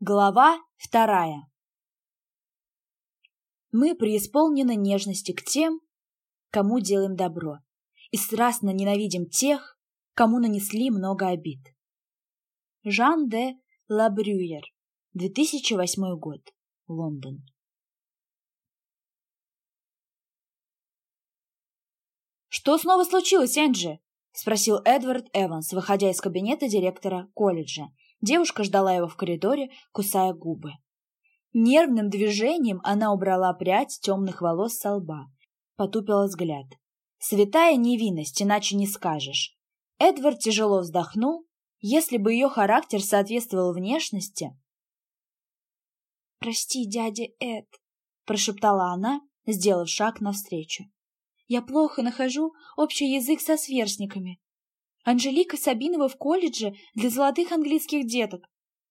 Глава вторая Мы преисполнены нежности к тем, кому делаем добро, и страстно ненавидим тех, кому нанесли много обид. Жан де Лабрюер, 2008 год, Лондон. «Что снова случилось, Энджи?» — спросил Эдвард Эванс, выходя из кабинета директора колледжа. Девушка ждала его в коридоре, кусая губы. Нервным движением она убрала прядь темных волос со лба, потупила взгляд. Святая невинность, иначе не скажешь. Эдвард тяжело вздохнул. Если бы ее характер соответствовал внешности... «Прости, дядя Эд», — прошептала она, сделав шаг навстречу. «Я плохо нахожу общий язык со сверстниками. Анжелика Сабинова в колледже для золотых английских деток.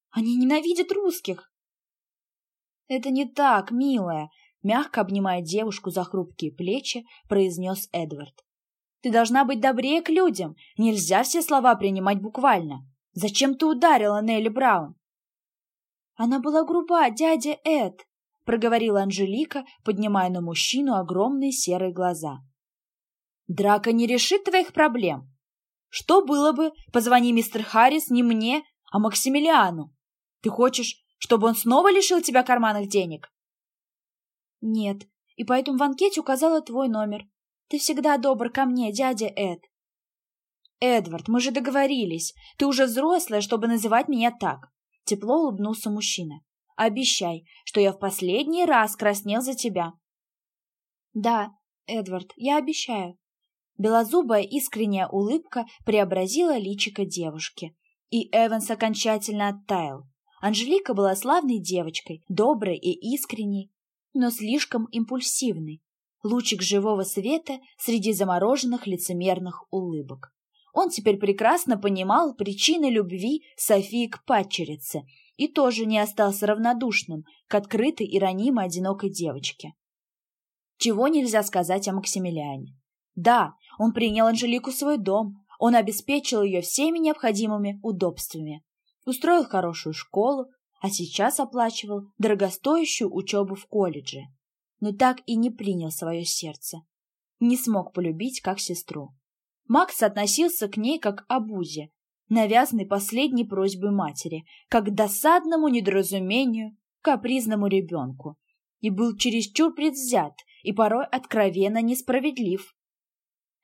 Они ненавидят русских. Это не так, милая, мягко обнимая девушку за хрупкие плечи, произнес Эдвард. Ты должна быть добрее к людям. Нельзя все слова принимать буквально. Зачем ты ударила Нелли Браун? Она была груба, дядя Эд, проговорила Анжелика, поднимая на мужчину огромные серые глаза. Драка не решит твоих проблем. Что было бы, позвони мистер Харрис не мне, а Максимилиану? Ты хочешь, чтобы он снова лишил тебя карманных денег? Нет, и поэтому в анкете указала твой номер. Ты всегда добр ко мне, дядя Эд. Эдвард, мы же договорились. Ты уже взрослая, чтобы называть меня так. Тепло улыбнулся мужчина. Обещай, что я в последний раз краснел за тебя. Да, Эдвард, я обещаю. Белозубая искренняя улыбка преобразила личико девушки, и Эванс окончательно оттаял. Анжелика была славной девочкой, доброй и искренней, но слишком импульсивной. Лучик живого света среди замороженных лицемерных улыбок. Он теперь прекрасно понимал причины любви Софии к падчерице и тоже не остался равнодушным к открытой и ранимой одинокой девочке. Чего нельзя сказать о Максимилиане? Да, он принял Анжелику в свой дом, он обеспечил ее всеми необходимыми удобствами, устроил хорошую школу, а сейчас оплачивал дорогостоящую учебу в колледже. Но так и не принял свое сердце. Не смог полюбить как сестру. Макс относился к ней как к обузе, навязанной последней просьбой матери, как к досадному недоразумению, капризному ребенку, и был чересчур предвзят и порой откровенно несправедлив.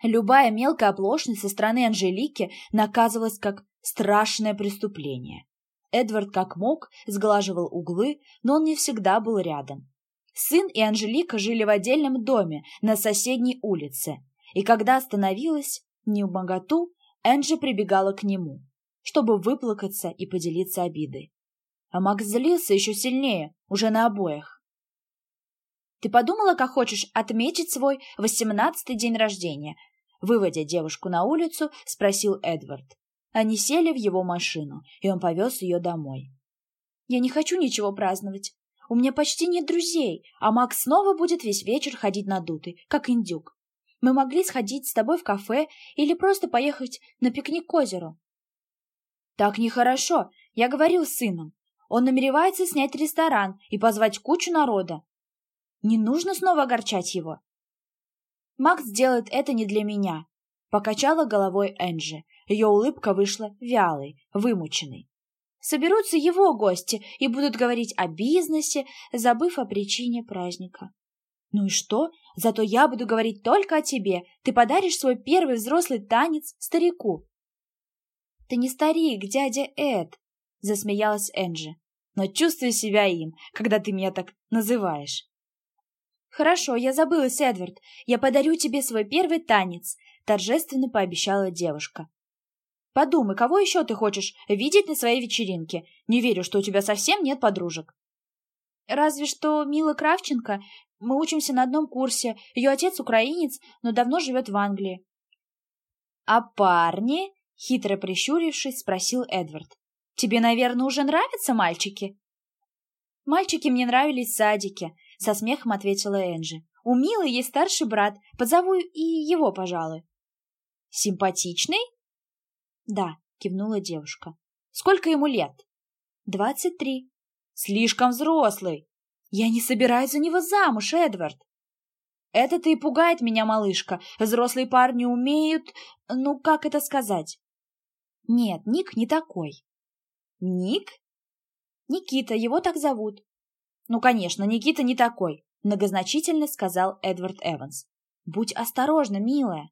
Любая мелкая оплошность со стороны Анжелики наказывалась как страшное преступление. Эдвард как мог сглаживал углы, но он не всегда был рядом. Сын и Анжелика жили в отдельном доме на соседней улице, и когда остановилась не в моготу, Энджи прибегала к нему, чтобы выплакаться и поделиться обидой. А Макс злился еще сильнее, уже на обоих. «Ты подумала, как хочешь отметить свой восемнадцатый день рождения?» Выводя девушку на улицу, спросил Эдвард. Они сели в его машину, и он повез ее домой. «Я не хочу ничего праздновать. У меня почти нет друзей, а Макс снова будет весь вечер ходить надутый, как индюк. Мы могли сходить с тобой в кафе или просто поехать на пикник к озеру». «Так нехорошо. Я говорил с сыном. Он намеревается снять ресторан и позвать кучу народа. Не нужно снова огорчать его. Макс делает это не для меня. Покачала головой Энджи. Ее улыбка вышла вялой, вымученной. Соберутся его гости и будут говорить о бизнесе, забыв о причине праздника. Ну и что? Зато я буду говорить только о тебе. Ты подаришь свой первый взрослый танец старику. Ты не старик, дядя Эд, засмеялась Энджи. Но чувствую себя им, когда ты меня так называешь. «Хорошо, я забылась, Эдвард. Я подарю тебе свой первый танец», — торжественно пообещала девушка. «Подумай, кого еще ты хочешь видеть на своей вечеринке? Не верю, что у тебя совсем нет подружек». «Разве что Мила Кравченко. Мы учимся на одном курсе. Ее отец украинец, но давно живет в Англии». «А парни?» — хитро прищурившись, спросил Эдвард. «Тебе, наверное, уже нравятся мальчики?» «Мальчики мне нравились в садике», — со смехом ответила Энджи. «У Милы есть старший брат. Позову и его, пожалуй». «Симпатичный?» «Да», — кивнула девушка. «Сколько ему лет?» «Двадцать три». Слишком взрослый. Я не собираюсь за него замуж, Эдвард. Это-то и пугает меня, малышка. Взрослые парни умеют... Ну, как это сказать? Нет, Ник не такой. Ник? Никита, его так зовут. Ну, конечно, Никита не такой, многозначительно сказал Эдвард Эванс. Будь осторожна, милая.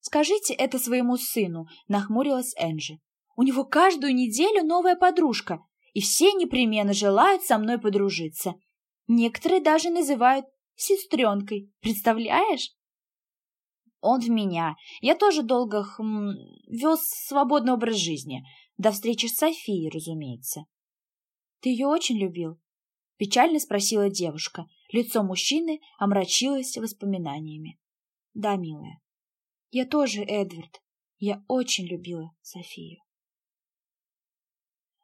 Скажите это своему сыну, нахмурилась Энджи. У него каждую неделю новая подружка, и все непременно желают со мной подружиться. Некоторые даже называют сестренкой, представляешь? Он в меня. Я тоже долго хм, вел свободный образ жизни. До встречи с Софией, разумеется. Ты ее очень любил? Печально спросила девушка. Лицо мужчины омрачилось воспоминаниями. Да, милая. Я тоже, Эдвард. Я очень любила Софию.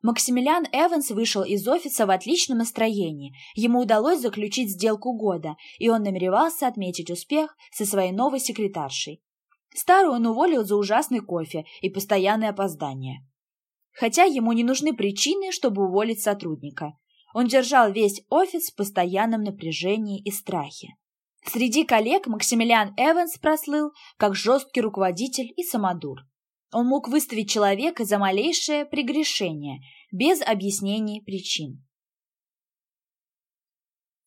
Максимилиан Эванс вышел из офиса в отличном настроении. Ему удалось заключить сделку года, и он намеревался отметить успех со своей новой секретаршей. Старую он уволил за ужасный кофе и постоянное опоздание. Хотя ему не нужны причины, чтобы уволить сотрудника. Он держал весь офис в постоянном напряжении и страхе. Среди коллег Максимилиан Эванс прослыл как жесткий руководитель и самодур. Он мог выставить человека за малейшее прегрешение, без объяснений причин.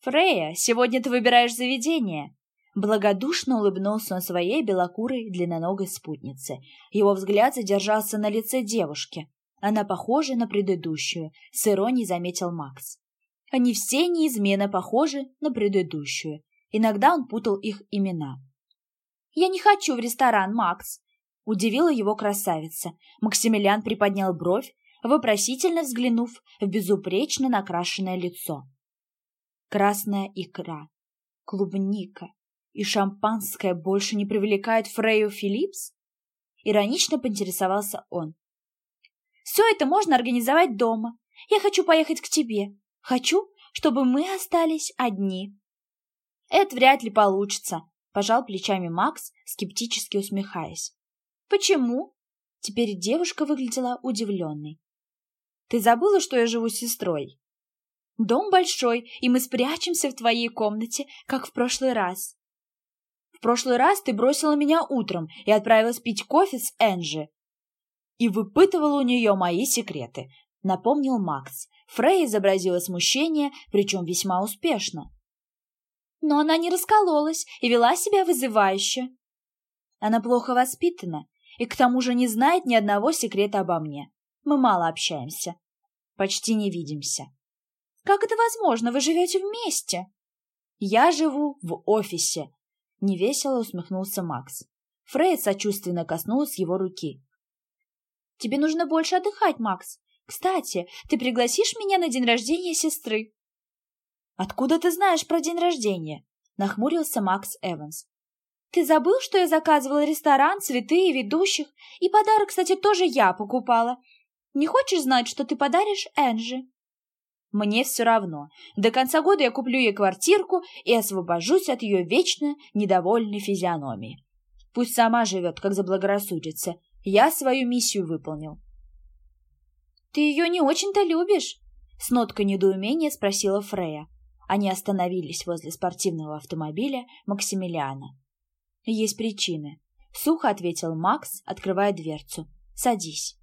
«Фрея, сегодня ты выбираешь заведение!» Благодушно улыбнулся он своей белокурой длинноногой спутнице. Его взгляд задержался на лице девушки. Она похожа на предыдущую, с иронией заметил Макс. Они все неизменно похожи на предыдущую. Иногда он путал их имена. «Я не хочу в ресторан, Макс!» Удивила его красавица. Максимилиан приподнял бровь, вопросительно взглянув в безупречно накрашенное лицо. Красная икра, клубника и шампанское больше не привлекают Фрею Филлипс? Иронично поинтересовался он. Все это можно организовать дома. Я хочу поехать к тебе. Хочу, чтобы мы остались одни. Это вряд ли получится, пожал плечами Макс, скептически усмехаясь. Почему? Теперь девушка выглядела удивленной. Ты забыла, что я живу с сестрой? Дом большой, и мы спрячемся в твоей комнате, как в прошлый раз. В прошлый раз ты бросила меня утром и отправилась пить кофе с Энджи. И выпытывала у нее мои секреты, напомнил Макс. Фрей изобразила смущение, причем весьма успешно. Но она не раскололась и вела себя вызывающе. Она плохо воспитана и к тому же не знает ни одного секрета обо мне. Мы мало общаемся. Почти не видимся. Как это возможно? Вы живете вместе? Я живу в офисе. Невесело усмехнулся Макс. Фрейд сочувственно коснулась его руки. Тебе нужно больше отдыхать, Макс. Кстати, ты пригласишь меня на день рождения сестры? Откуда ты знаешь про день рождения? Нахмурился Макс Эванс. Ты забыл, что я заказывала ресторан, цветы и ведущих? И подарок, кстати, тоже я покупала. Не хочешь знать, что ты подаришь Энджи?» «Мне все равно. До конца года я куплю ей квартирку и освобожусь от ее вечно недовольной физиономии. Пусть сама живет, как заблагорассудится. Я свою миссию выполнил». «Ты ее не очень-то любишь?» С ноткой недоумения спросила Фрея. Они остановились возле спортивного автомобиля Максимилиана. «Есть причины», — сухо ответил Макс, открывая дверцу. «Садись».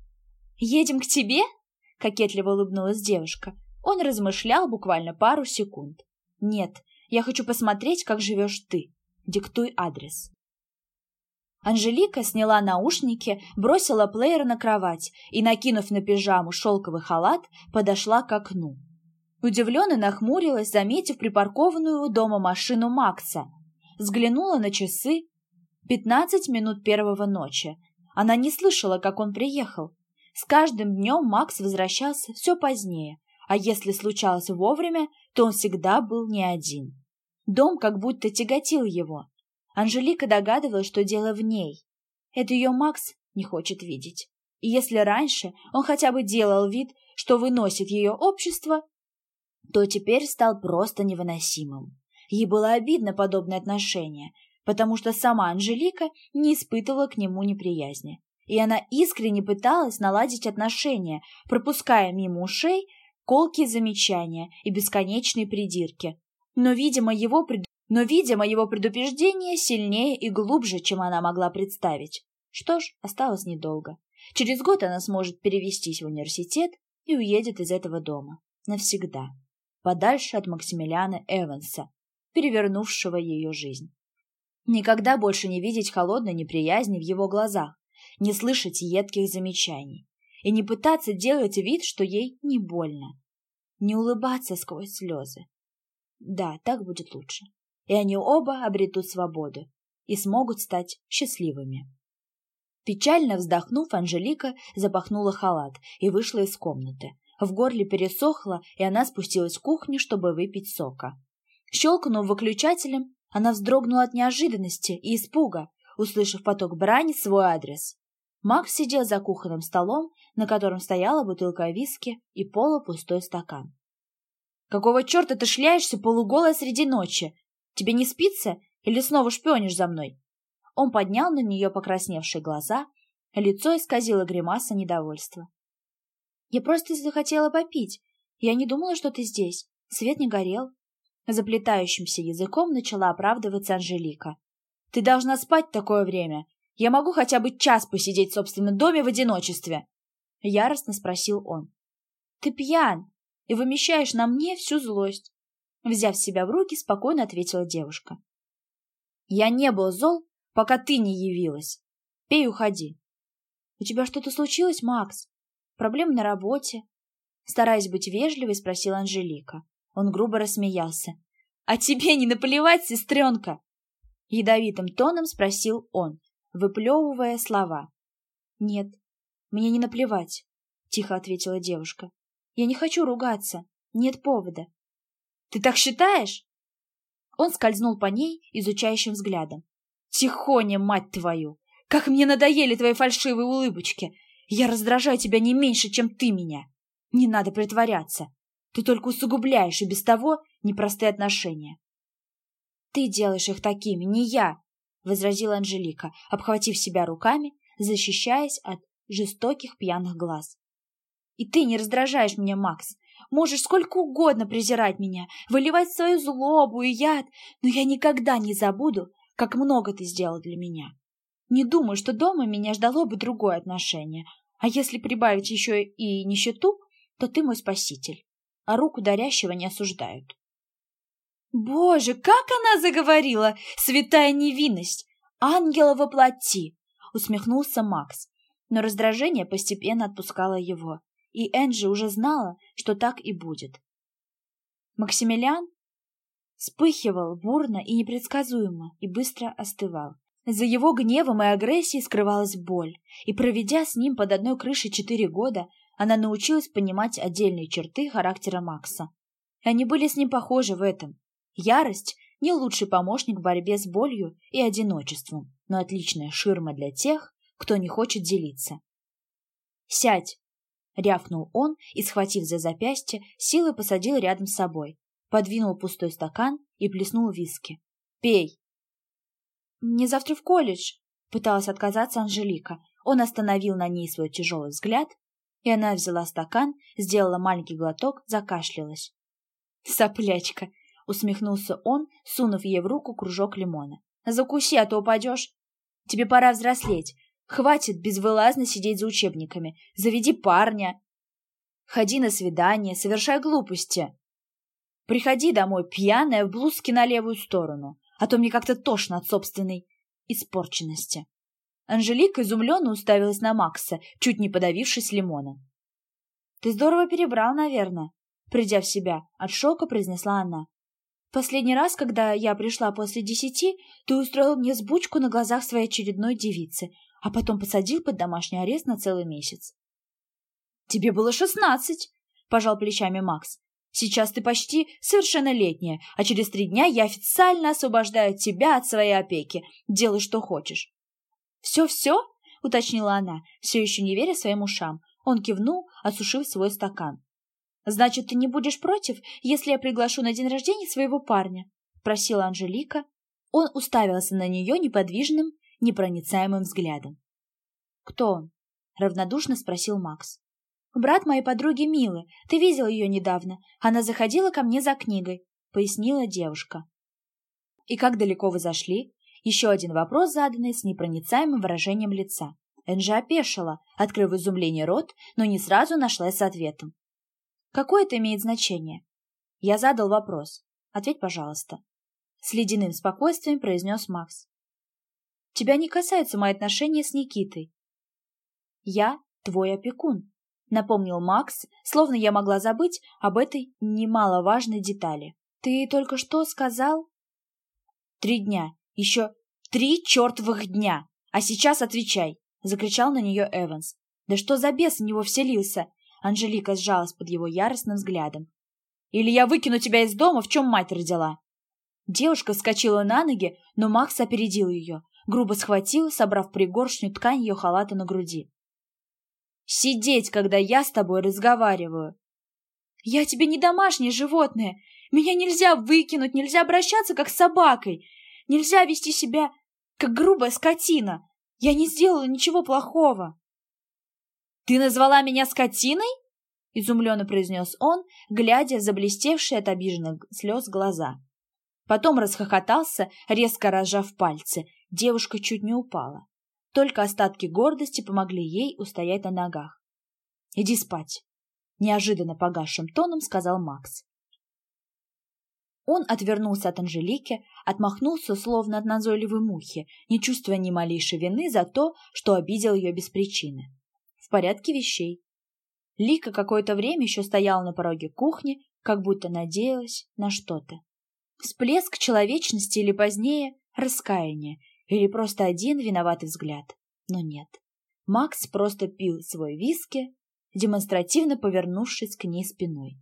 «Едем к тебе?» — кокетливо улыбнулась девушка. Он размышлял буквально пару секунд. «Нет, я хочу посмотреть, как живешь ты. Диктуй адрес». Анжелика сняла наушники, бросила плеер на кровать и, накинув на пижаму шелковый халат, подошла к окну. Удивленно нахмурилась, заметив припаркованную у дома машину Макса. Взглянула на часы. Пятнадцать минут первого ночи. Она не слышала, как он приехал. С каждым днем Макс возвращался все позднее, а если случалось вовремя, то он всегда был не один. Дом как будто тяготил его. Анжелика догадывалась, что дело в ней. Это ее Макс не хочет видеть. И если раньше он хотя бы делал вид, что выносит ее общество, то теперь стал просто невыносимым. Ей было обидно подобное отношение, потому что сама Анжелика не испытывала к нему неприязни и она искренне пыталась наладить отношения, пропуская мимо ушей колкие замечания и бесконечные придирки. Но, видимо, его, пред... Но, видимо, его предупреждение сильнее и глубже, чем она могла представить. Что ж, осталось недолго. Через год она сможет перевестись в университет и уедет из этого дома. Навсегда. Подальше от Максимилиана Эванса, перевернувшего ее жизнь. Никогда больше не видеть холодной неприязни в его глазах, не слышать едких замечаний и не пытаться делать вид, что ей не больно. Не улыбаться сквозь слезы. Да, так будет лучше. И они оба обретут свободу и смогут стать счастливыми. Печально вздохнув, Анжелика запахнула халат и вышла из комнаты. В горле пересохло, и она спустилась в кухню, чтобы выпить сока. Щелкнув выключателем, она вздрогнула от неожиданности и испуга, услышав поток брани в свой адрес. Макс сидел за кухонным столом, на котором стояла бутылка виски и полупустой стакан. «Какого черта ты шляешься полуголая среди ночи? Тебе не спится или снова шпионишь за мной?» Он поднял на нее покрасневшие глаза, лицо исказило гримаса недовольства. «Я просто захотела попить. Я не думала, что ты здесь. Свет не горел». Заплетающимся языком начала оправдываться Анжелика. «Ты должна спать такое время. Я могу хотя бы час посидеть в собственном доме в одиночестве?» Яростно спросил он. «Ты пьян и вымещаешь на мне всю злость». Взяв себя в руки, спокойно ответила девушка. «Я не был зол пока ты не явилась. Пей, уходи. У тебя что-то случилось, Макс? Проблемы на работе? Стараясь быть вежливой, спросила Анжелика. Он грубо рассмеялся. А тебе не наплевать, сестренка? Ядовитым тоном спросил он, выплевывая слова. Нет, мне не наплевать, тихо ответила девушка. Я не хочу ругаться, нет повода. Ты так считаешь? Он скользнул по ней изучающим взглядом. Тихоня, мать твою! Как мне надоели твои фальшивые улыбочки! Я раздражаю тебя не меньше, чем ты меня. Не надо притворяться. Ты только усугубляешь и без того непростые отношения. Ты делаешь их такими, не я, — возразила Анжелика, обхватив себя руками, защищаясь от жестоких пьяных глаз. И ты не раздражаешь меня, Макс. Можешь сколько угодно презирать меня, выливать свою злобу и яд, но я никогда не забуду, как много ты сделал для меня. Не думаю, что дома меня ждало бы другое отношение. А если прибавить еще и нищету, то ты мой спаситель. А руку дарящего не осуждают. Боже, как она заговорила! Святая невинность! Ангела воплоти! Усмехнулся Макс. Но раздражение постепенно отпускало его, и Энджи уже знала, что так и будет. Максимилиан Вспыхивал бурно и непредсказуемо и быстро остывал. За его гневом и агрессией скрывалась боль, и, проведя с ним под одной крышей четыре года, она научилась понимать отдельные черты характера Макса. Они были с ним похожи в этом. Ярость – не лучший помощник в борьбе с болью и одиночеством, но отличная ширма для тех, кто не хочет делиться. «Сядь!» — рявкнул он и, схватив за запястье, силой посадил рядом с собой, подвинул пустой стакан и плеснул виски. «Пей!» «Мне завтра в колледж!» — пыталась отказаться Анжелика. Он остановил на ней свой тяжелый взгляд, и она взяла стакан, сделала маленький глоток, закашлялась. «Соплячка!» — усмехнулся он, сунув ей в руку кружок лимона. «Закуси, а то упадешь. Тебе пора взрослеть. Хватит безвылазно сидеть за учебниками. Заведи парня. Ходи на свидание, совершай глупости. Приходи домой пьяная в блузке на левую сторону, а то мне как-то тошно от собственной испорченности. Анжелика изумленно уставилась на Макса, чуть не подавившись лимоном. — Ты здорово перебрал, наверное, — придя в себя, от шока произнесла она. — Последний раз, когда я пришла после десяти, ты устроил мне сбучку на глазах своей очередной девицы, а потом посадил под домашний арест на целый месяц. — Тебе было шестнадцать, — пожал плечами Макс. Сейчас ты почти совершеннолетняя, а через три дня я официально освобождаю тебя от своей опеки. Делай, что хочешь». «Все-все?» — уточнила она, все еще не веря своим ушам. Он кивнул, осушив свой стакан. «Значит, ты не будешь против, если я приглашу на день рождения своего парня?» — просила Анжелика. Он уставился на нее неподвижным, непроницаемым взглядом. «Кто он?» — равнодушно спросил Макс. Брат моей подруги Милы. Ты видел ее недавно. Она заходила ко мне за книгой», — пояснила девушка. «И как далеко вы зашли?» Еще один вопрос, заданный с непроницаемым выражением лица. Энджи опешила, открыв в изумлении рот, но не сразу нашлась с ответом. «Какое это имеет значение?» Я задал вопрос. «Ответь, пожалуйста». С ледяным спокойствием произнес Макс. «Тебя не касаются мои отношения с Никитой. Я твой опекун», напомнил Макс, словно я могла забыть об этой немаловажной детали. «Ты только что сказал?» «Три дня. Еще три чертовых дня. А сейчас отвечай!» — закричал на нее Эванс. «Да что за бес в него вселился?» Анжелика сжалась под его яростным взглядом. «Или я выкину тебя из дома, в чем мать родила!» Девушка вскочила на ноги, но Макс опередил ее, грубо схватил, собрав пригоршню ткань ее халата на груди. Сидеть, когда я с тобой разговариваю. Я тебе не домашнее животное. Меня нельзя выкинуть, нельзя обращаться, как с собакой. Нельзя вести себя, как грубая скотина. Я не сделала ничего плохого. Ты назвала меня скотиной? Изумленно произнес он, глядя в заблестевшие от обиженных слез глаза. Потом расхохотался, резко разжав пальцы. Девушка чуть не упала. Только остатки гордости помогли ей устоять на ногах. «Иди спать», — неожиданно погасшим тоном сказал Макс. Он отвернулся от Анжелики, отмахнулся, словно от назойливой мухи, не чувствуя ни малейшей вины за то, что обидел ее без причины. В порядке вещей. Лика какое-то время еще стояла на пороге кухни, как будто надеялась на что-то. Всплеск человечности или позднее раскаяние, или просто один виноватый взгляд. Но нет. Макс просто пил свой виски, демонстративно повернувшись к ней спиной.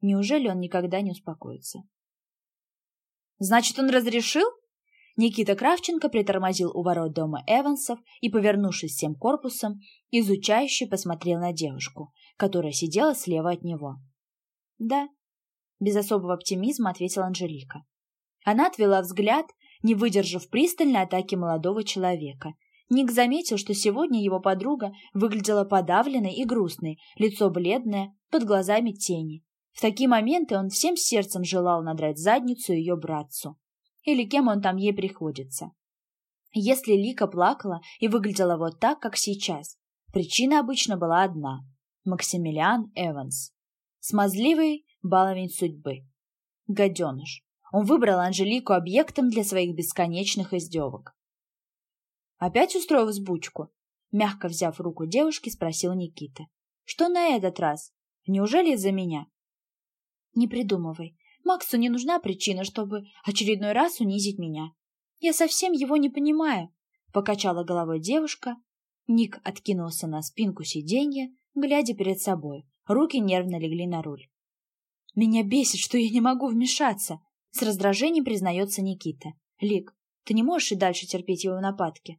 Неужели он никогда не успокоится? «Значит, он разрешил?» Никита Кравченко притормозил у ворот дома Эвансов и, повернувшись всем корпусом, изучающе посмотрел на девушку, которая сидела слева от него. «Да», — без особого оптимизма ответила Анжелика. Она отвела взгляд не выдержав пристальной атаки молодого человека. Ник заметил, что сегодня его подруга выглядела подавленной и грустной, лицо бледное, под глазами тени. В такие моменты он всем сердцем желал надрать задницу ее братцу. Или кем он там ей приходится. Если Лика плакала и выглядела вот так, как сейчас, причина обычно была одна – Максимилиан Эванс. Смазливый баловень судьбы. Гаденыш. Он выбрал Анжелику объектом для своих бесконечных издевок. «Опять устроил взбучку?» Мягко взяв руку девушки, спросил Никита. «Что на этот раз? Неужели из-за меня?» «Не придумывай. Максу не нужна причина, чтобы очередной раз унизить меня. Я совсем его не понимаю», — покачала головой девушка. Ник откинулся на спинку сиденья, глядя перед собой. Руки нервно легли на руль. «Меня бесит, что я не могу вмешаться», с раздражением признается Никита. Лик, ты не можешь и дальше терпеть его нападки.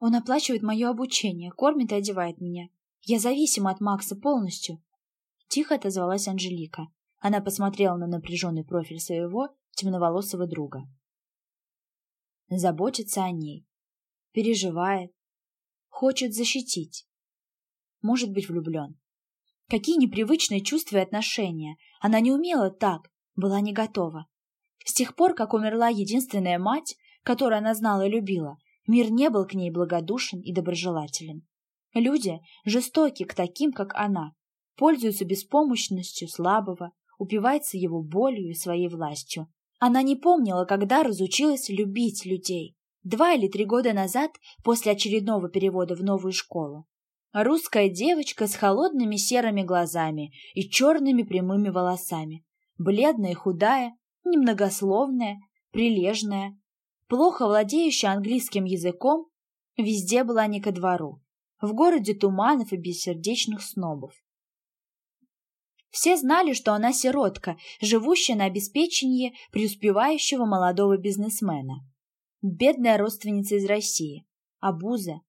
Он оплачивает мое обучение, кормит и одевает меня. Я зависима от Макса полностью. Тихо отозвалась Анжелика. Она посмотрела на напряженный профиль своего темноволосого друга. Заботится о ней. Переживает. Хочет защитить. Может быть влюблен. Какие непривычные чувства и отношения. Она не умела так, была не готова. С тех пор, как умерла единственная мать, которую она знала и любила, мир не был к ней благодушен и доброжелателен. Люди жестоки к таким, как она, пользуются беспомощностью слабого, упиваются его болью и своей властью. Она не помнила, когда разучилась любить людей. Два или три года назад, после очередного перевода в новую школу. Русская девочка с холодными серыми глазами и черными прямыми волосами, бледная, худая, немногословная, прилежная, плохо владеющая английским языком, везде была не ко двору, в городе туманов и бессердечных снобов. Все знали, что она сиротка, живущая на обеспечении преуспевающего молодого бизнесмена. Бедная родственница из России, обуза.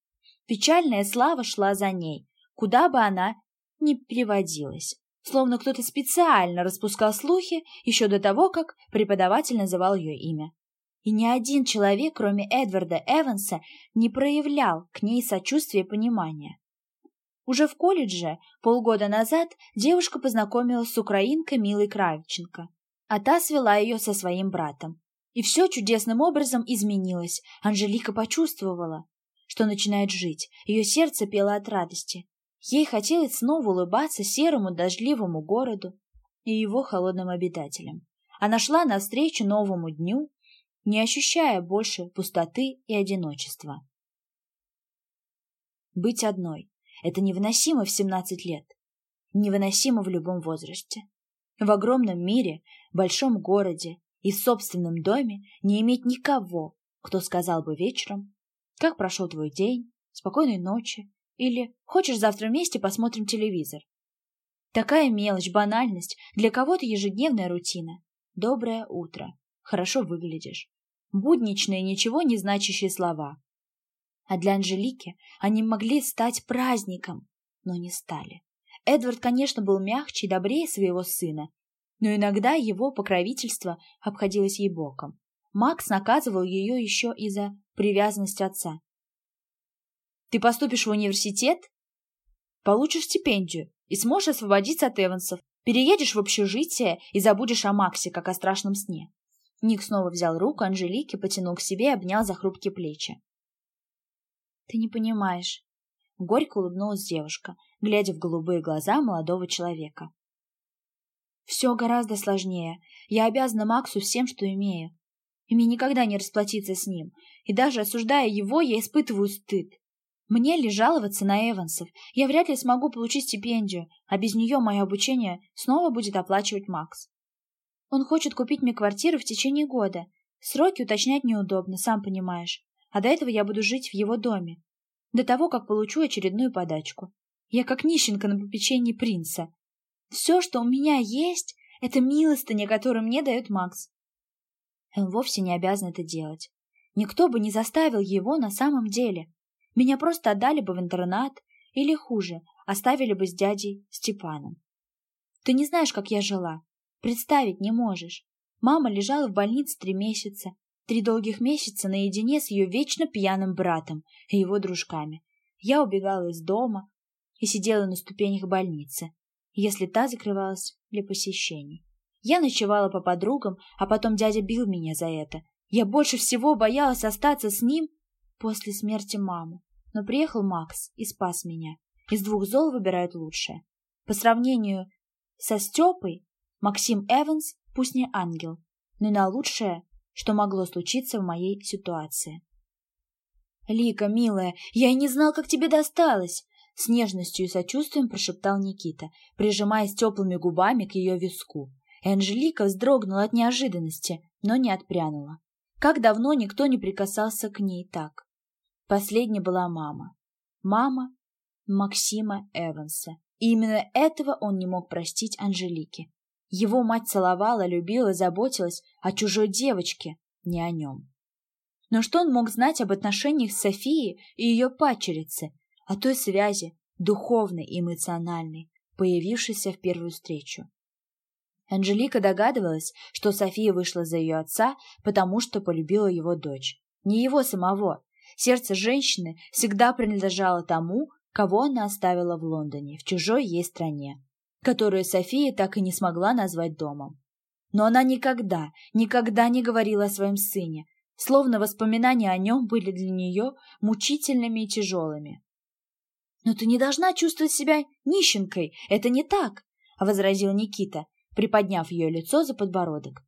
Печальная слава шла за ней, куда бы она ни переводилась словно кто-то специально распускал слухи еще до того, как преподаватель называл ее имя. И ни один человек, кроме Эдварда Эванса, не проявлял к ней сочувствия и понимания. Уже в колледже полгода назад девушка познакомилась с украинкой Милой Кравченко, а та свела ее со своим братом. И все чудесным образом изменилось. Анжелика почувствовала, что начинает жить. Ее сердце пело от радости. Ей хотелось снова улыбаться серому дождливому городу и его холодным обитателям. Она шла навстречу новому дню, не ощущая больше пустоты и одиночества. Быть одной — это невыносимо в 17 лет, невыносимо в любом возрасте. В огромном мире, большом городе и собственном доме не иметь никого, кто сказал бы вечером, как прошел твой день, спокойной ночи, или хочешь завтра вместе посмотрим телевизор. Такая мелочь, банальность, для кого-то ежедневная рутина. Доброе утро. Хорошо выглядишь. Будничные, ничего не значащие слова. А для Анжелики они могли стать праздником, но не стали. Эдвард, конечно, был мягче и добрее своего сына, но иногда его покровительство обходилось ей боком. Макс наказывал ее еще из-за привязанности отца. «Ты поступишь в университет, получишь стипендию и сможешь освободиться от Эвансов, Переедешь в общежитие и забудешь о Максе, как о страшном сне. Ник снова взял руку Анжелики, потянул к себе и обнял за хрупкие плечи. «Ты не понимаешь». Горько улыбнулась девушка, глядя в голубые глаза молодого человека. «Все гораздо сложнее. Я обязана Максу всем, что имею. И мне никогда не расплатиться с ним. И даже осуждая его, я испытываю стыд. Мне ли жаловаться на Эвансов? Я вряд ли смогу получить стипендию, а без нее мое обучение снова будет оплачивать Макс. Он хочет купить мне квартиру в течение года. Сроки уточнять неудобно, сам понимаешь. А до этого я буду жить в его доме. До того, как получу очередную подачку. Я как нищенка на попечении принца. Все, что у меня есть, это милостыня, которую мне дает Макс. Он вовсе не обязан это делать. Никто бы не заставил его на самом деле. Меня просто отдали бы в интернат, или хуже, оставили бы с дядей Степаном. Ты не знаешь, как я жила. Представить не можешь. Мама лежала в больнице три месяца, три долгих месяца наедине с ее вечно пьяным братом и его дружками. Я убегала из дома и сидела на ступенях больницы, если та закрывалась для посещений. Я ночевала по подругам, а потом дядя бил меня за это. Я больше всего боялась остаться с ним после смерти мамы. Но приехал Макс и спас меня. Из двух зол выбирают лучшее. По сравнению со Степой, Максим Эванс пусть не ангел, но на лучшее, что могло случиться в моей ситуации. «Лика, милая, я и не знал, как тебе досталось!» С нежностью и сочувствием прошептал Никита, прижимаясь теплыми губами к ее виску. Анжелика вздрогнула от неожиданности, но не отпрянула. Как давно никто не прикасался к ней так. Последней была мама. Мама Максима Эванса. И именно этого он не мог простить Анжелике. Его мать целовала, любила, заботилась о чужой девочке, не о нем. Но что он мог знать об отношениях с Софией и ее падчерице, о той связи, духовной и эмоциональной, появившейся в первую встречу? Анжелика догадывалась, что София вышла за ее отца, потому что полюбила его дочь. Не его самого, Сердце женщины всегда принадлежало тому, кого она оставила в Лондоне, в чужой ей стране, которую София так и не смогла назвать домом. Но она никогда, никогда не говорила о своем сыне, словно воспоминания о нем были для нее мучительными и тяжелыми. «Но ты не должна чувствовать себя нищенкой, это не так», — возразил Никита, приподняв ее лицо за подбородок.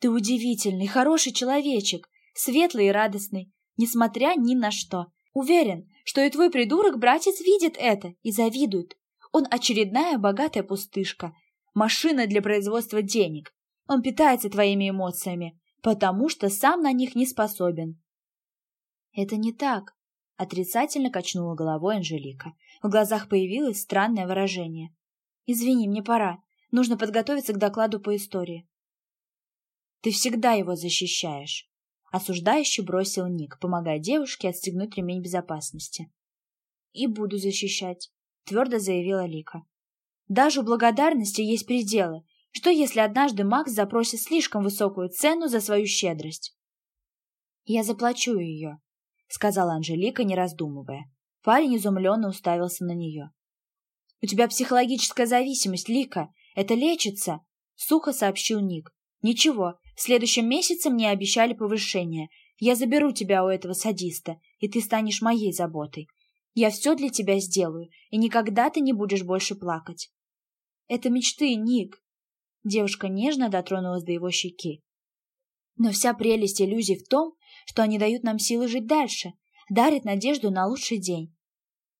«Ты удивительный, хороший человечек, светлый и радостный, несмотря ни на что. Уверен, что и твой придурок-братец видит это и завидует. Он очередная богатая пустышка, машина для производства денег. Он питается твоими эмоциями, потому что сам на них не способен. Это не так, отрицательно качнула головой Анжелика. В глазах появилось странное выражение. Извини, мне пора. Нужно подготовиться к докладу по истории. Ты всегда его защищаешь. Осуждающий бросил Ник, помогая девушке отстегнуть ремень безопасности. «И буду защищать», — твердо заявила Лика. «Даже у благодарности есть пределы. Что, если однажды Макс запросит слишком высокую цену за свою щедрость?» «Я заплачу ее», — сказала Анжелика, не раздумывая. Парень изумленно уставился на нее. «У тебя психологическая зависимость, Лика. Это лечится», — сухо сообщил Ник. «Ничего, в следующем месяце мне обещали повышение. Я заберу тебя у этого садиста, и ты станешь моей заботой. Я все для тебя сделаю, и никогда ты не будешь больше плакать». «Это мечты, Ник», Девушка нежно дотронулась до его щеки. Но вся прелесть иллюзий в том, что они дают нам силы жить дальше, дарят надежду на лучший день.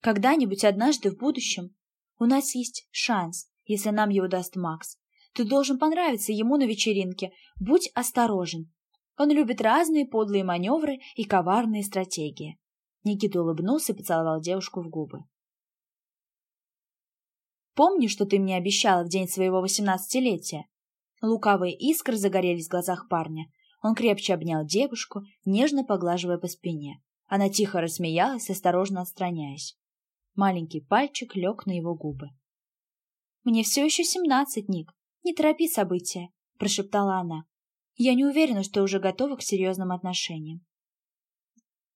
Когда-нибудь однажды в будущем у нас есть шанс, если нам его даст Макс. Ты должен понравиться ему на вечеринке. Будь осторожен. Он любит разные подлые маневры и коварные стратегии. Никита улыбнулся и поцеловал девушку в губы. Помни, что ты мне обещала в день своего восемнадцатилетия?» Лукавые искры загорелись в глазах парня. Он крепче обнял девушку, нежно поглаживая по спине. Она тихо рассмеялась, осторожно отстраняясь. Маленький пальчик лег на его губы. «Мне все еще семнадцать, Ник. Не торопи события», — прошептала она. «Я не уверена, что уже готова к серьезным отношениям».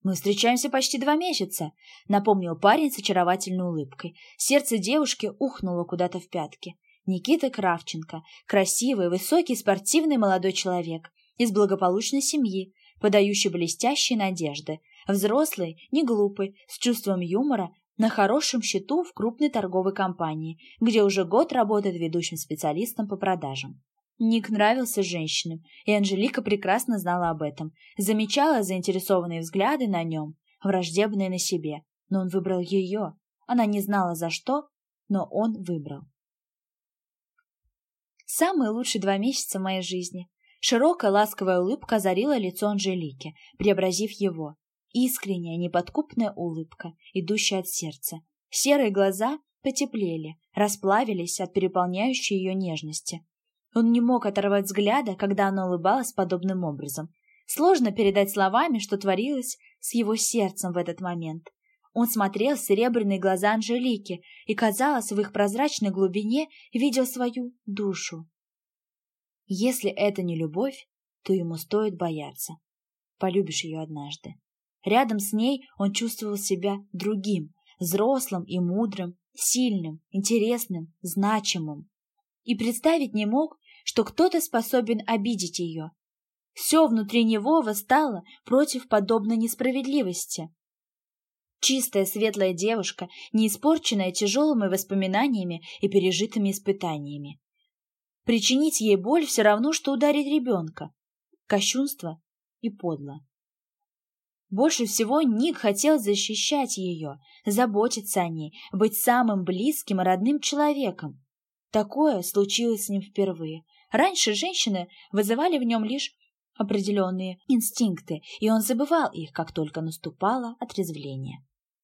«Мы встречаемся почти два месяца», — напомнил парень с очаровательной улыбкой. Сердце девушки ухнуло куда-то в пятки. Никита Кравченко, красивый, высокий, спортивный молодой человек, из благополучной семьи, подающий блестящие надежды, взрослый, не глупый, с чувством юмора, на хорошем счету в крупной торговой компании, где уже год работает ведущим специалистом по продажам. Ник нравился женщинам, и Анжелика прекрасно знала об этом, замечала заинтересованные взгляды на нем, враждебные на себе, но он выбрал ее. Она не знала за что, но он выбрал. Самые лучшие два месяца моей жизни. Широкая ласковая улыбка озарила лицо Анжелики, преобразив его. Искренняя, неподкупная улыбка, идущая от сердца. Серые глаза потеплели, расплавились от переполняющей ее нежности. Он не мог оторвать взгляда, когда она улыбалась подобным образом. Сложно передать словами, что творилось с его сердцем в этот момент. Он смотрел в серебряные глаза Анжелики и, казалось, в их прозрачной глубине видел свою душу. Если это не любовь, то ему стоит бояться. Полюбишь ее однажды. Рядом с ней он чувствовал себя другим, взрослым и мудрым, сильным, интересным, значимым. И представить не мог, что кто-то способен обидеть ее. Все внутри него восстало против подобной несправедливости. Чистая светлая девушка, не испорченная тяжелыми воспоминаниями и пережитыми испытаниями. Причинить ей боль все равно, что ударить ребенка. Кощунство и подло. Больше всего Ник хотел защищать ее, заботиться о ней, быть самым близким и родным человеком. Такое случилось с ним впервые, Раньше женщины вызывали в нем лишь определенные инстинкты, и он забывал их, как только наступало отрезвление.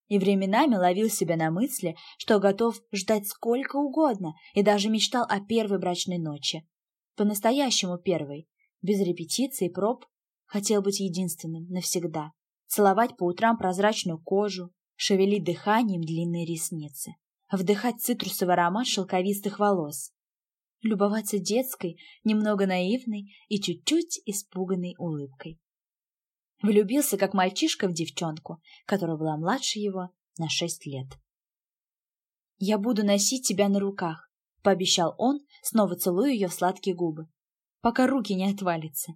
И временами ловил себя на мысли, что готов ждать сколько угодно, и даже мечтал о первой брачной ночи. По-настоящему первой, без репетиций и проб, хотел быть единственным навсегда, целовать по утрам прозрачную кожу, шевелить дыханием длинные ресницы, вдыхать цитрусовый аромат шелковистых волос, любоваться детской, немного наивной и чуть-чуть испуганной улыбкой. Влюбился, как мальчишка, в девчонку, которая была младше его на шесть лет. «Я буду носить тебя на руках», — пообещал он, снова целуя ее в сладкие губы, пока руки не отвалятся.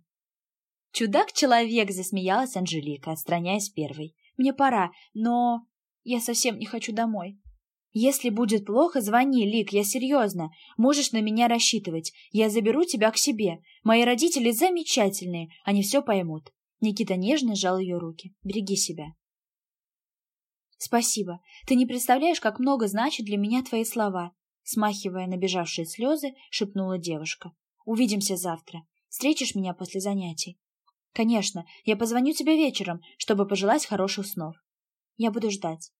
«Чудак-человек!» — засмеялась Анжелика, отстраняясь первой. «Мне пора, но я совсем не хочу домой». Если будет плохо, звони, Лик, я серьезно. Можешь на меня рассчитывать. Я заберу тебя к себе. Мои родители замечательные, они все поймут. Никита нежно сжал ее руки. Береги себя. Спасибо. Ты не представляешь, как много значит для меня твои слова. Смахивая набежавшие слезы, шепнула девушка. Увидимся завтра. Встретишь меня после занятий? Конечно, я позвоню тебе вечером, чтобы пожелать хороших снов. Я буду ждать.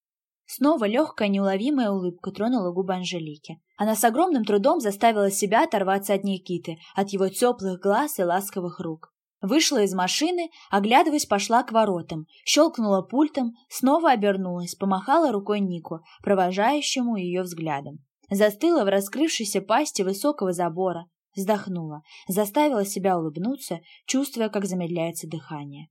Снова легкая, неуловимая улыбка тронула губы Анжелики. Она с огромным трудом заставила себя оторваться от Никиты, от его теплых глаз и ласковых рук. Вышла из машины, оглядываясь, пошла к воротам, щелкнула пультом, снова обернулась, помахала рукой Нику, провожающему ее взглядом. Застыла в раскрывшейся пасти высокого забора, вздохнула, заставила себя улыбнуться, чувствуя, как замедляется дыхание.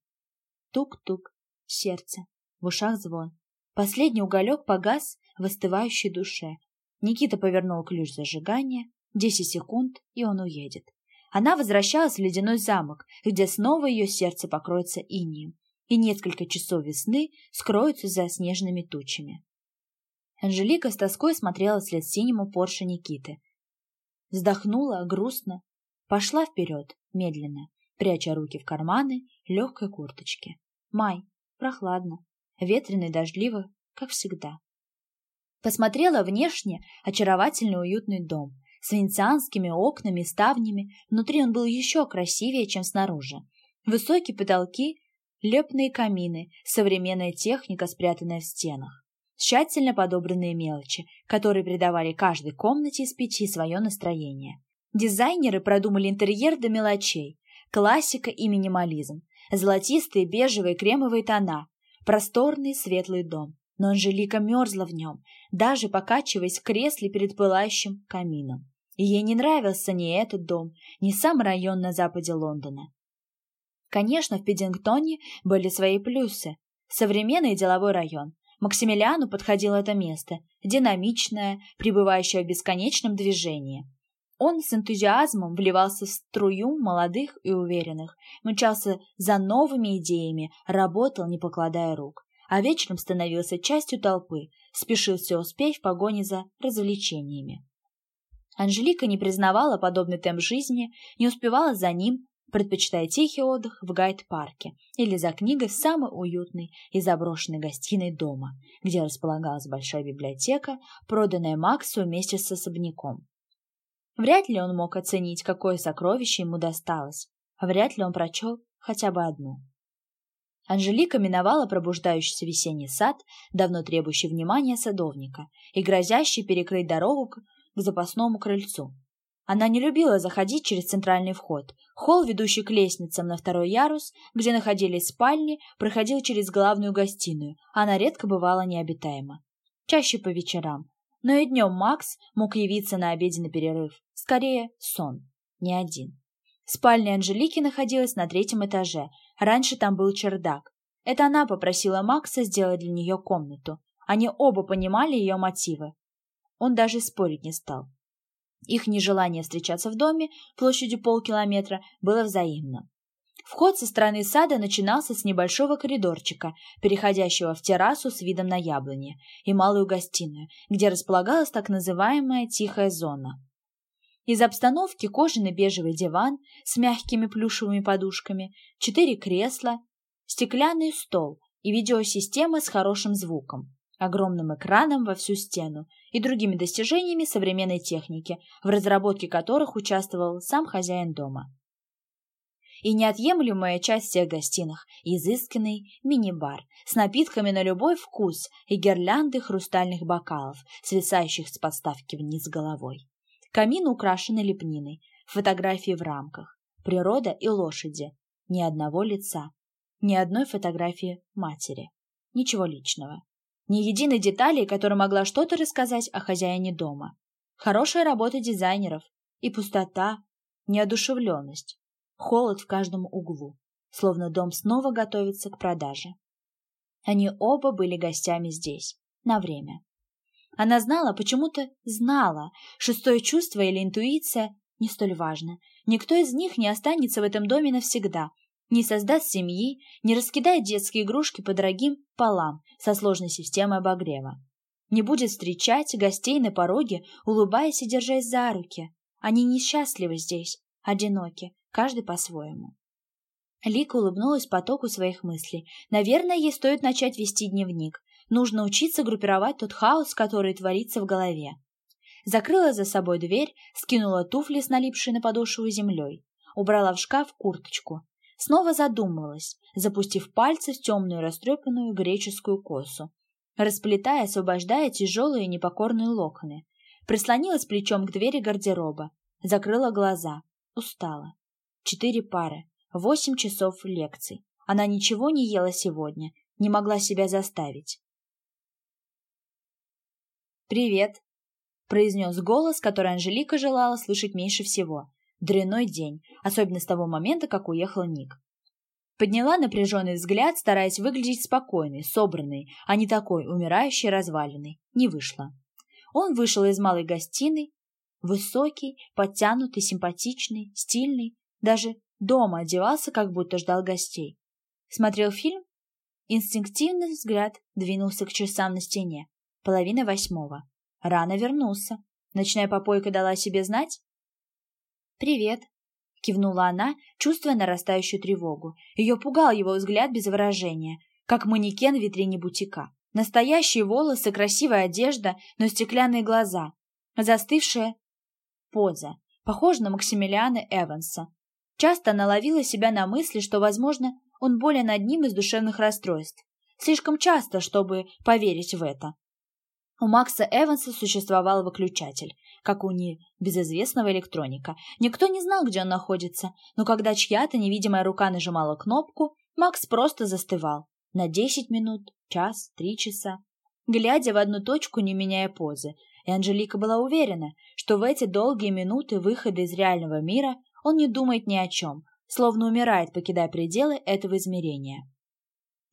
Тук-тук, сердце, в ушах звон. Последний уголек погас в остывающей душе. Никита повернул ключ зажигания. Десять секунд, и он уедет. Она возвращалась в ледяной замок, где снова ее сердце покроется инием, и несколько часов весны скроются за снежными тучами. Анжелика с тоской смотрела вслед синему Порше Никиты. Вздохнула грустно, пошла вперед, медленно, пряча руки в карманы легкой курточки. Май, прохладно, ветрено и дождливо, как всегда. Посмотрела внешне очаровательный уютный дом с венецианскими окнами и ставнями. Внутри он был еще красивее, чем снаружи. Высокие потолки, лепные камины, современная техника, спрятанная в стенах. Тщательно подобранные мелочи, которые придавали каждой комнате из пяти свое настроение. Дизайнеры продумали интерьер до мелочей. Классика и минимализм. Золотистые, бежевые, кремовые тона. Просторный, светлый дом. Но Анжелика мерзла в нем, даже покачиваясь в кресле перед пылающим камином. И ей не нравился ни этот дом, ни сам район на западе Лондона. Конечно, в Пидингтоне были свои плюсы. Современный деловой район. Максимилиану подходило это место, динамичное, пребывающее в бесконечном движении. Он с энтузиазмом вливался в струю молодых и уверенных, мчался за новыми идеями, работал, не покладая рук, а вечером становился частью толпы, спешил все успеть в погоне за развлечениями. Анжелика не признавала подобный темп жизни, не успевала за ним, предпочитая тихий отдых в гайд-парке или за книгой в самой уютной и заброшенной гостиной дома, где располагалась большая библиотека, проданная Максу вместе с особняком. Вряд ли он мог оценить, какое сокровище ему досталось, вряд ли он прочел хотя бы одну. Анжелика миновала пробуждающийся весенний сад, давно требующий внимания садовника и грозящий перекрыть дорогу к запасному крыльцу. Она не любила заходить через центральный вход. Холл, ведущий к лестницам на второй ярус, где находились спальни, проходил через главную гостиную. Она редко бывала необитаема. Чаще по вечерам, но и днем Макс мог явиться на обеденный перерыв. Скорее, сон. Не один. Спальня Анжелики находилась на третьем этаже. Раньше там был чердак. Это она попросила Макса сделать для нее комнату. Они оба понимали ее мотивы. Он даже спорить не стал. Их нежелание встречаться в доме площадью полкилометра было взаимно. Вход со стороны сада начинался с небольшого коридорчика, переходящего в террасу с видом на яблони и малую гостиную, где располагалась так называемая «тихая зона». Из обстановки кожаный бежевый диван с мягкими плюшевыми подушками, четыре кресла, стеклянный стол и видеосистема с хорошим звуком, огромным экраном во всю стену и другими достижениями современной техники, в разработке которых участвовал сам хозяин дома и неотъемлемая часть всех гостиных – изысканный мини-бар с напитками на любой вкус и гирлянды хрустальных бокалов, свисающих с подставки вниз головой. Камин украшен лепниной, фотографии в рамках, природа и лошади, ни одного лица, ни одной фотографии матери, ничего личного, ни единой детали, которая могла что-то рассказать о хозяине дома. Хорошая работа дизайнеров и пустота, неодушевленность, холод в каждом углу, словно дом снова готовится к продаже. Они оба были гостями здесь, на время. Она знала, почему-то знала, шестое чувство или интуиция не столь важно. Никто из них не останется в этом доме навсегда, не создаст семьи, не раскидает детские игрушки по дорогим полам со сложной системой обогрева. Не будет встречать гостей на пороге, улыбаясь и держась за руки. Они несчастливы здесь, одиноки, каждый по-своему. Лика улыбнулась потоку своих мыслей. Наверное, ей стоит начать вести дневник. Нужно учиться группировать тот хаос, который творится в голове. Закрыла за собой дверь, скинула туфли с налипшей на подошву землей, убрала в шкаф курточку. Снова задумалась, запустив пальцы в темную растрепанную греческую косу, расплетая, освобождая тяжелые непокорные локоны. Прислонилась плечом к двери гардероба, закрыла глаза, устала. Четыре пары, восемь часов лекций. Она ничего не ела сегодня, не могла себя заставить. «Привет!» — произнес голос, который Анжелика желала слышать меньше всего. Дряной день, особенно с того момента, как уехал Ник. Подняла напряженный взгляд, стараясь выглядеть спокойной, собранной, а не такой умирающей развалиной. Не вышло. Он вышел из малой гостиной, высокий, подтянутый, симпатичный, стильный, даже дома одевался, как будто ждал гостей. Смотрел фильм? Инстинктивный взгляд двинулся к часам на стене. Половина восьмого. Рано вернулся. Ночная попойка дала себе знать? «Привет», — кивнула она, чувствуя нарастающую тревогу. Ее пугал его взгляд без выражения, как манекен в витрине бутика. Настоящие волосы, красивая одежда, но стеклянные глаза. Застывшая поза. Похожа на Максимилиана Эванса. Часто она ловила себя на мысли, что, возможно, он болен одним из душевных расстройств. Слишком часто, чтобы поверить в это. У Макса Эванса существовал выключатель, как у небезызвестного электроника. Никто не знал, где он находится, но когда чья-то невидимая рука нажимала кнопку, Макс просто застывал. На десять минут, час, три часа. Глядя в одну точку, не меняя позы. И Анжелика была уверена, что в эти долгие минуты выхода из реального мира он не думает ни о чем, словно умирает, покидая пределы этого измерения.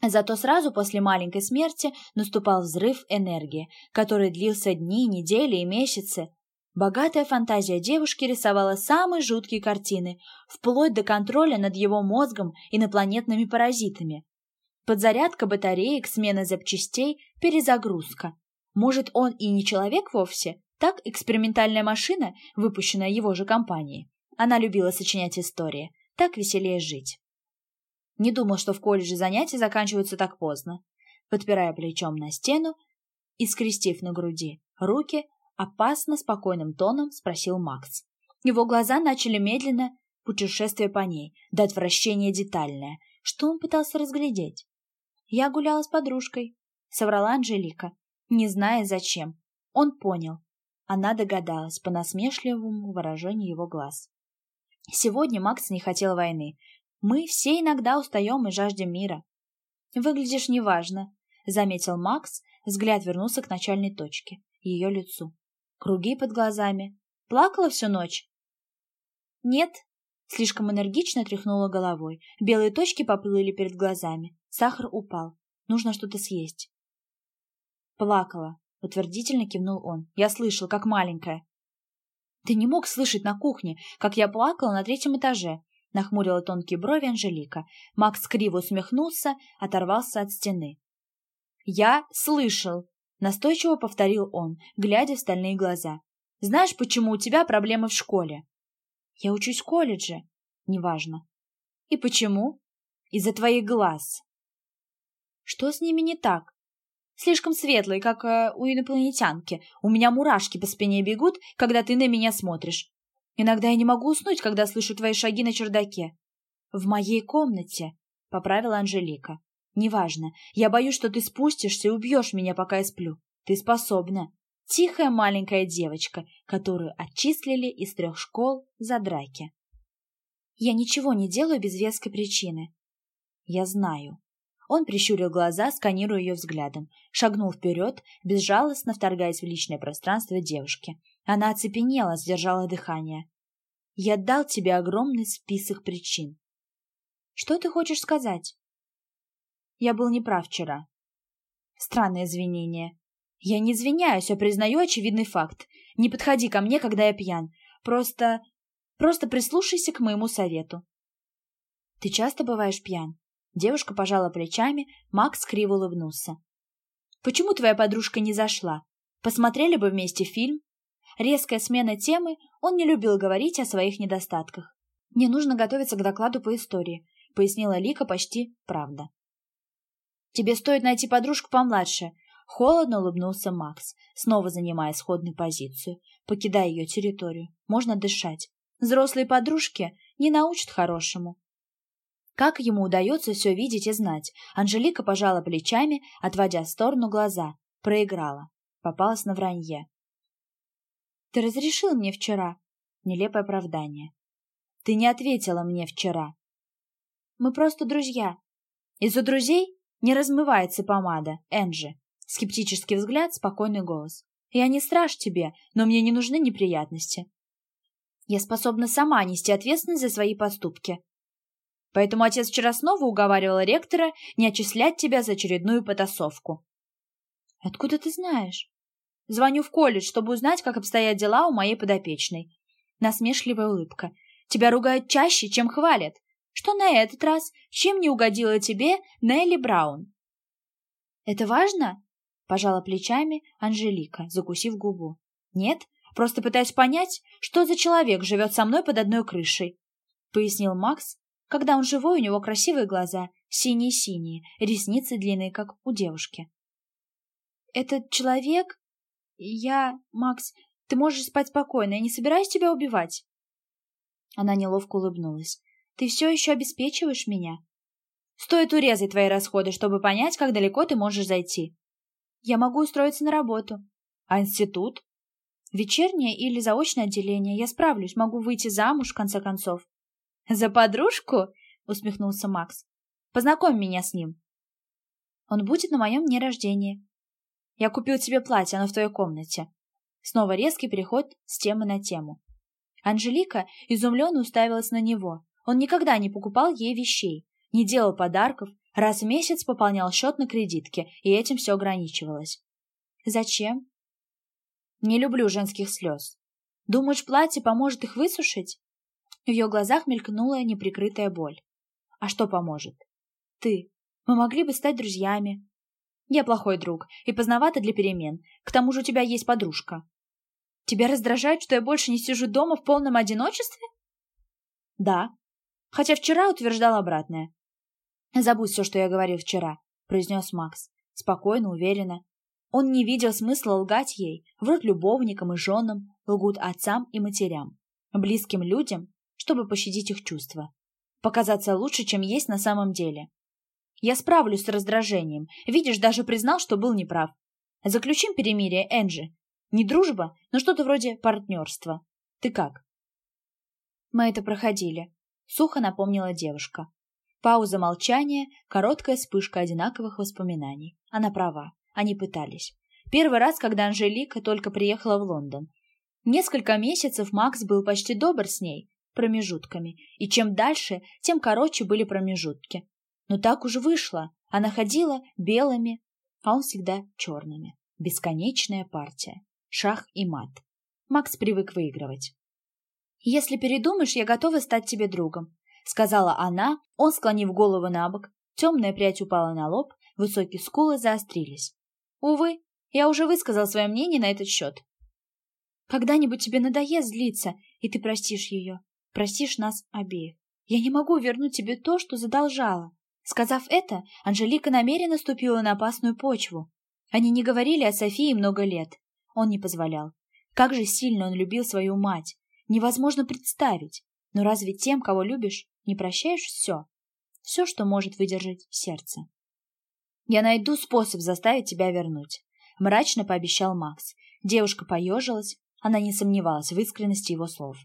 Зато сразу после маленькой смерти наступал взрыв энергии, который длился дни, недели и месяцы. Богатая фантазия девушки рисовала самые жуткие картины, вплоть до контроля над его мозгом инопланетными паразитами. Подзарядка батареек, смена запчастей, перезагрузка. Может, он и не человек вовсе, так экспериментальная машина, выпущенная его же компанией. Она любила сочинять истории, так веселее жить. Не думал, что в колледже занятия заканчиваются так поздно. Подпирая плечом на стену и скрестив на груди руки, опасно спокойным тоном спросил Макс. Его глаза начали медленно путешествие по ней, до отвращения детальное. Что он пытался разглядеть? «Я гуляла с подружкой», — соврала Анжелика, не зная зачем. Он понял. Она догадалась по насмешливому выражению его глаз. Сегодня Макс не хотел войны, мы все иногда устаем и жаждем мира. Выглядишь неважно, заметил Макс, взгляд вернулся к начальной точке, ее лицу. Круги под глазами. Плакала всю ночь? Нет, слишком энергично тряхнула головой. Белые точки поплыли перед глазами. Сахар упал. Нужно что-то съесть. Плакала, утвердительно кивнул он. Я слышал, как маленькая. Ты не мог слышать на кухне, как я плакала на третьем этаже. — нахмурила тонкие брови Анжелика. Макс криво усмехнулся, оторвался от стены. «Я слышал!» — настойчиво повторил он, глядя в стальные глаза. «Знаешь, почему у тебя проблемы в школе?» «Я учусь в колледже». «Неважно». «И почему?» «Из-за твоих глаз». «Что с ними не так?» «Слишком светлые, как э, у инопланетянки. У меня мурашки по спине бегут, когда ты на меня смотришь. Иногда я не могу уснуть, когда слышу твои шаги на чердаке. В моей комнате, — поправила Анжелика. Неважно. Я боюсь, что ты спустишься и убьешь меня, пока я сплю. Ты способна. Тихая маленькая девочка, которую отчислили из трех школ за драки. Я ничего не делаю без веской причины. Я знаю. Он прищурил глаза, сканируя ее взглядом, шагнул вперед, безжалостно вторгаясь в личное пространство девушки. Она оцепенела, сдержала дыхание. «Я дал тебе огромный список причин». «Что ты хочешь сказать?» «Я был неправ вчера». Странное извинение. «Я не извиняюсь, а признаю очевидный факт. Не подходи ко мне, когда я пьян. Просто... просто прислушайся к моему совету». «Ты часто бываешь пьян?» Девушка пожала плечами, Макс криво улыбнулся. «Почему твоя подружка не зашла? Посмотрели бы вместе фильм?» Резкая смена темы, он не любил говорить о своих недостатках. «Мне нужно готовиться к докладу по истории», — пояснила Лика почти правда. «Тебе стоит найти подружку помладше», — холодно улыбнулся Макс, снова занимая сходную позицию, покидая ее территорию. «Можно дышать. Взрослые подружки не научат хорошему». Как ему удается все видеть и знать? Анжелика пожала плечами, отводя в сторону глаза. Проиграла. Попалась на вранье. Ты разрешил мне вчера. Нелепое оправдание. Ты не ответила мне вчера. Мы просто друзья. Из-за друзей не размывается помада, Энджи. Скептический взгляд, спокойный голос. Я не страж тебе, но мне не нужны неприятности. Я способна сама нести ответственность за свои поступки. Поэтому отец вчера снова уговаривал ректора не отчислять тебя за очередную потасовку. Откуда ты знаешь? Звоню в колледж, чтобы узнать, как обстоят дела у моей подопечной. Насмешливая улыбка. Тебя ругают чаще, чем хвалят. Что на этот раз? Чем не угодила тебе Нелли Браун? Это важно? Пожала плечами Анжелика, закусив губу. Нет, просто пытаюсь понять, что за человек живет со мной под одной крышей, пояснил Макс. Когда он живой, у него красивые глаза, синие-синие, ресницы длинные, как у девушки. Этот человек... Я... Макс, ты можешь спать спокойно, я не собираюсь тебя убивать. Она неловко улыбнулась. Ты все еще обеспечиваешь меня? Стоит урезать твои расходы, чтобы понять, как далеко ты можешь зайти. Я могу устроиться на работу. А институт? Вечернее или заочное отделение. Я справлюсь, могу выйти замуж, в конце концов. За подружку? Усмехнулся Макс. Познакомь меня с ним. Он будет на моем дне рождения. Я купил тебе платье, оно в твоей комнате. Снова резкий переход с темы на тему. Анжелика изумленно уставилась на него. Он никогда не покупал ей вещей, не делал подарков, раз в месяц пополнял счет на кредитке, и этим все ограничивалось. «Зачем?» «Не люблю женских слез. Думаешь, платье поможет их высушить?» В ее глазах мелькнула неприкрытая боль. «А что поможет?» «Ты. Мы могли бы стать друзьями». «Я плохой друг, и поздновато для перемен. К тому же у тебя есть подружка». «Тебя раздражает, что я больше не сижу дома в полном одиночестве?» «Да», хотя вчера утверждал обратное. «Забудь все, что я говорил вчера», — произнес Макс, спокойно, уверенно. Он не видел смысла лгать ей, врут любовникам и женам, лгут отцам и матерям, близким людям, чтобы пощадить их чувства, показаться лучше, чем есть на самом деле. Я справлюсь с раздражением. Видишь, даже признал, что был неправ. Заключим перемирие, Энджи. Не дружба, но что-то вроде партнерства. Ты как? Мы это проходили, сухо напомнила девушка. Пауза молчания, короткая вспышка одинаковых воспоминаний. Она права, они пытались. Первый раз, когда Анжелика только приехала в Лондон. Несколько месяцев Макс был почти добр с ней, промежутками, и чем дальше, тем короче были промежутки. Но так уж вышло, она ходила белыми, а он всегда черными. Бесконечная партия. Шах и мат. Макс привык выигрывать. «Если передумаешь, я готова стать тебе другом», — сказала она, он, склонив голову на бок, темная прядь упала на лоб, высокие скулы заострились. «Увы, я уже высказал свое мнение на этот счет». «Когда-нибудь тебе надоест злиться, и ты простишь ее, простишь нас обеих. Я не могу вернуть тебе то, что задолжала». Сказав это, Анжелика намеренно ступила на опасную почву. Они не говорили о Софии много лет. Он не позволял. Как же сильно он любил свою мать, невозможно представить. Но разве тем, кого любишь, не прощаешь все? Все, что может выдержать сердце. «Я найду способ заставить тебя вернуть», — мрачно пообещал Макс. Девушка поежилась, она не сомневалась в искренности его слов.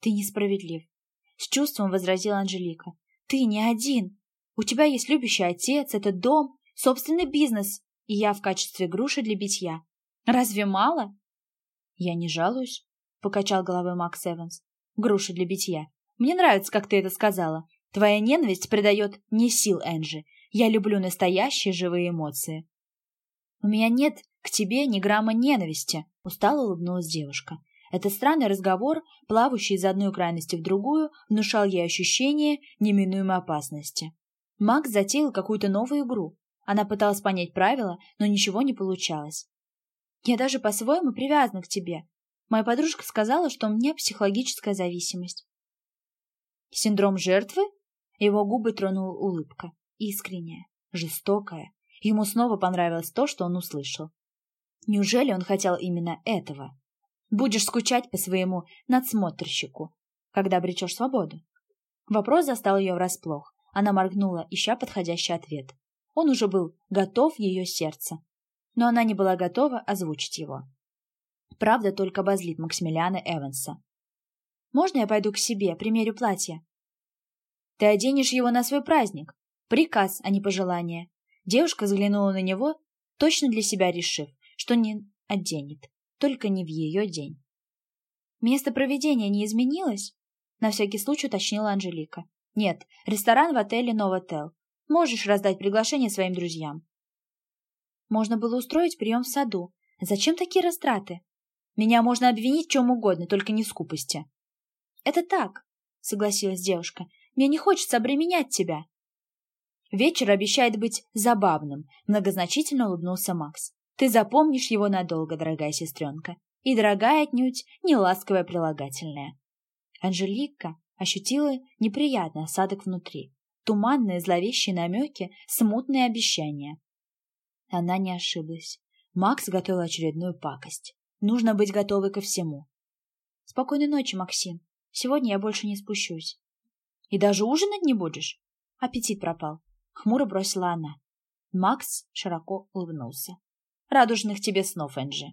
«Ты несправедлив», — с чувством возразила Анжелика. «Ты не один. У тебя есть любящий отец, этот дом, собственный бизнес, и я в качестве груши для битья. Разве мало?» «Я не жалуюсь», — покачал головой Макс Эванс. «Груши для битья. Мне нравится, как ты это сказала. Твоя ненависть придает мне сил, Энджи. Я люблю настоящие живые эмоции». «У меня нет к тебе ни грамма ненависти», — устало улыбнулась девушка. Этот странный разговор, плавающий из одной крайности в другую, внушал ей ощущение неминуемой опасности. Макс затеял какую-то новую игру. Она пыталась понять правила, но ничего не получалось. «Я даже по-своему привязана к тебе», Моя подружка сказала, что у меня психологическая зависимость. Синдром жертвы? Его губы тронула улыбка. Искренняя, жестокая. Ему снова понравилось то, что он услышал. Неужели он хотел именно этого? Будешь скучать по своему надсмотрщику, когда обречешь свободу? Вопрос застал ее врасплох. Она моргнула, ища подходящий ответ. Он уже был готов ее сердце, но она не была готова озвучить его. Правда только обозлит Максимилиана Эванса. «Можно я пойду к себе, примерю платье?» «Ты оденешь его на свой праздник. Приказ, а не пожелание». Девушка взглянула на него, точно для себя решив, что не оденет, только не в ее день. «Место проведения не изменилось?» На всякий случай уточнила Анжелика. «Нет, ресторан в отеле «Новотел». Можешь раздать приглашение своим друзьям». Можно было устроить прием в саду, Зачем такие растраты? Меня можно обвинить в чем угодно, только не в скупости. Это так, согласилась девушка. Мне не хочется обременять тебя. Вечер обещает быть забавным, многозначительно улыбнулся Макс. Ты запомнишь его надолго, дорогая сестренка. И дорогая отнюдь не ласковая прилагательная. Анжелика ощутила неприятный осадок внутри. Туманные зловещие намеки, смутные обещания. Она не ошиблась. Макс готовил очередную пакость. Нужно быть готовой ко всему. Спокойной ночи, Максим. Сегодня я больше не спущусь. И даже ужинать не будешь? Аппетит пропал. Хмуро бросила она. Макс широко улыбнулся. Радужных тебе снов, Энджи.